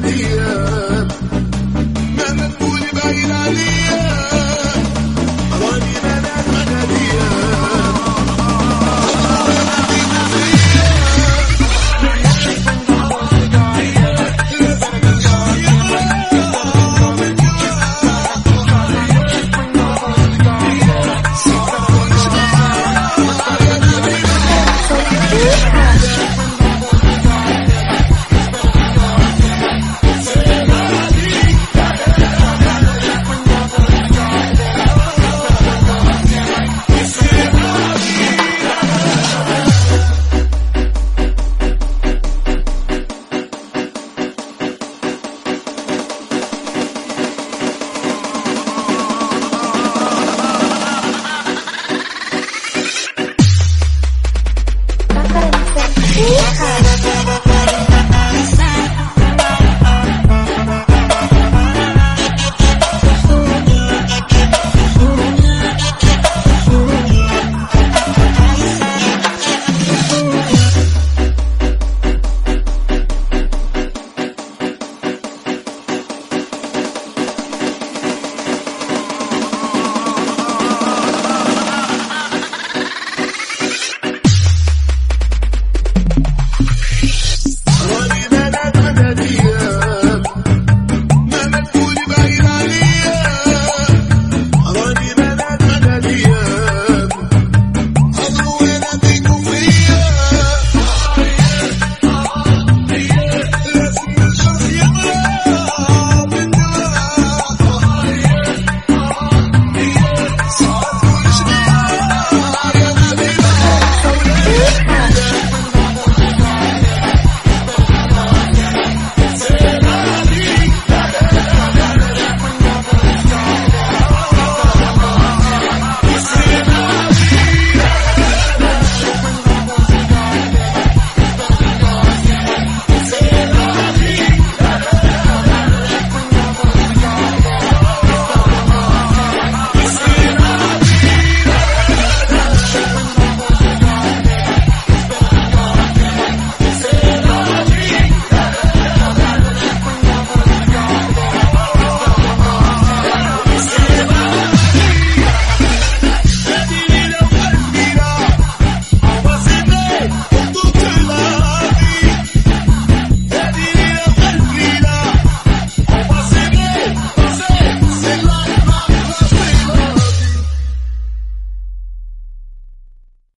Yeah.